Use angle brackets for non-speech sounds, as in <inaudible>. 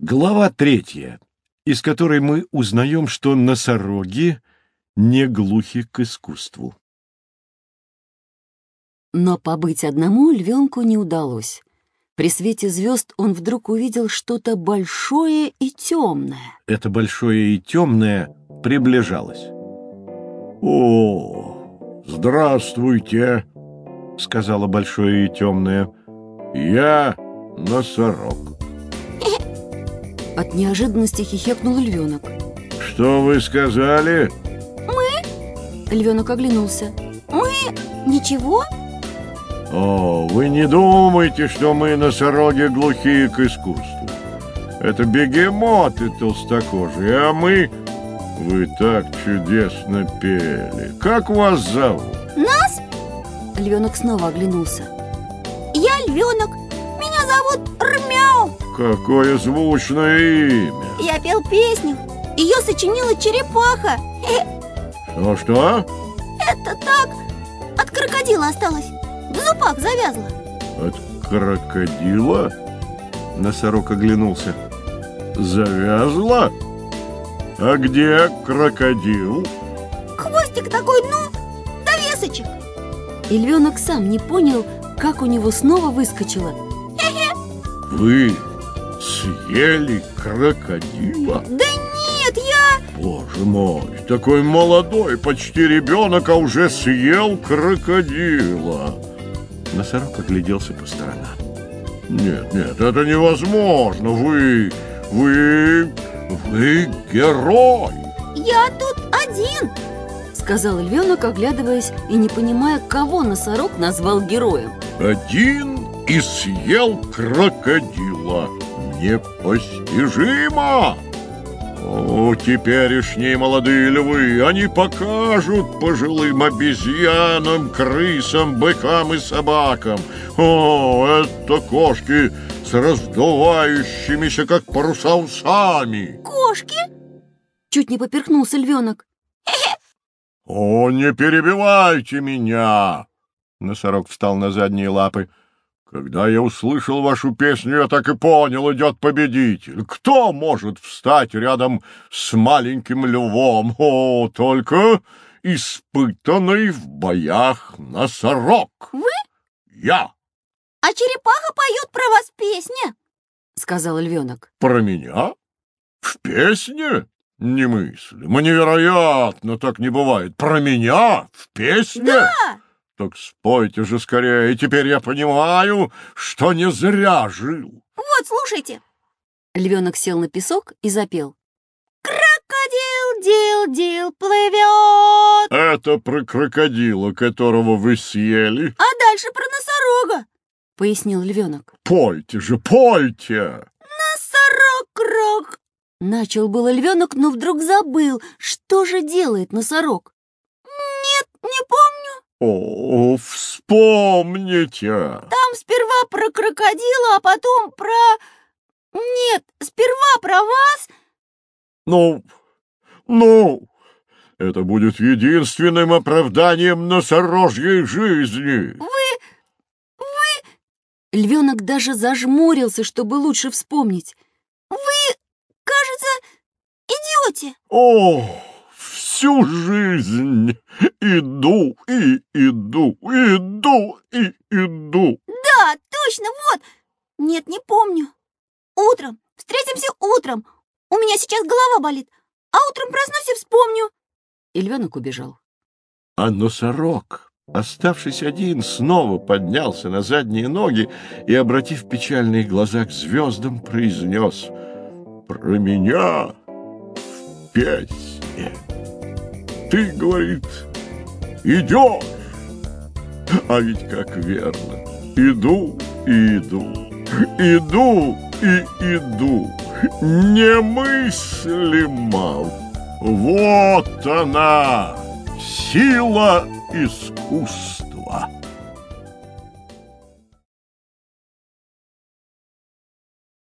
Глава третья, из которой мы узнаем, что носороги не глухи к искусству. Но побыть одному львенку не удалось. При свете звезд он вдруг увидел что-то большое и темное. Это большое и темное приближалось. «О, здравствуйте!» — сказала большое и темное. «Я носорог». <laughs> От неожиданности хихикнул львенок. «Что вы сказали?» Львенок оглянулся. Мы? Ничего? «О, вы не думайте, что мы носороги глухие к искусству. Это бегемоты толстокожие, а мы... Вы так чудесно пели. Как вас зовут?» Нас? Львенок снова оглянулся. Я львенок. Меня зовут Рмяу. Какое звучное имя! Я пел песню. Ее сочинила черепаха. Что-что? Это так. От крокодила осталось. В зубах завязла. От крокодила? Носорог оглянулся. Завязла? А где крокодил? Хвостик такой, ну, довесочек. И львенок сам не понял, как у него снова выскочило. Вы съели крокодила? Да нет, я... Боже мой, такой молодой, почти ребенок, а уже съел крокодила. Носорог огляделся по сторонам. Нет, нет, это невозможно. Вы, вы, вы герой. Я тут один. Сказал львенок, оглядываясь и не понимая, кого носорог назвал героем. Один и съел крокодила. Непостижимо! О, теперешние молодые львы, они покажут пожилым обезьянам, крысам, быкам и собакам. О, это кошки с раздувающимися, как паруса, усами. Кошки? Чуть не поперхнулся львенок. О, не перебивайте меня! Носорог встал на задние лапы. Когда я услышал вашу песню, я так и понял, идет победитель. Кто может встать рядом с маленьким львом? О, только испытанный в боях носорог. Вы? Я. А черепаха поет про вас песня. Сказал львенок. Про меня? В песне? Немыслимо, невероятно, так не бывает. Про меня? В песне? Да. Так спойте же скорее, теперь я понимаю, что не зря жил. Вот, слушайте. Львенок сел на песок и запел. Крокодил, дил, дил, плывет. Это про крокодила, которого вы съели. А дальше про носорога. Пояснил львенок. Пойте же, пойте! Носорог, крок. Начал было львенок, но вдруг забыл, что же делает носорог. О, вспомните! Там сперва про крокодила, а потом про... Нет, сперва про вас. Ну, ну, это будет единственным оправданием носорожьей жизни. Львенок даже зажмурился, чтобы лучше вспомнить. Кажется, идете. О, всю жизнь иду и иду, иду и иду. Да, точно, вот. Нет, не помню. Утром. Встретимся утром. У меня сейчас голова болит. А утром проснусь и вспомню. И львенок убежал. А носорог, оставшись один, снова поднялся на задние ноги и, обратив печальные глаза к звездам, произнес «Про меня в песне». Ты, говорит, идешь, а ведь как верно. Иду и иду, иду и иду, немыслимо. Вот она, сила искусства.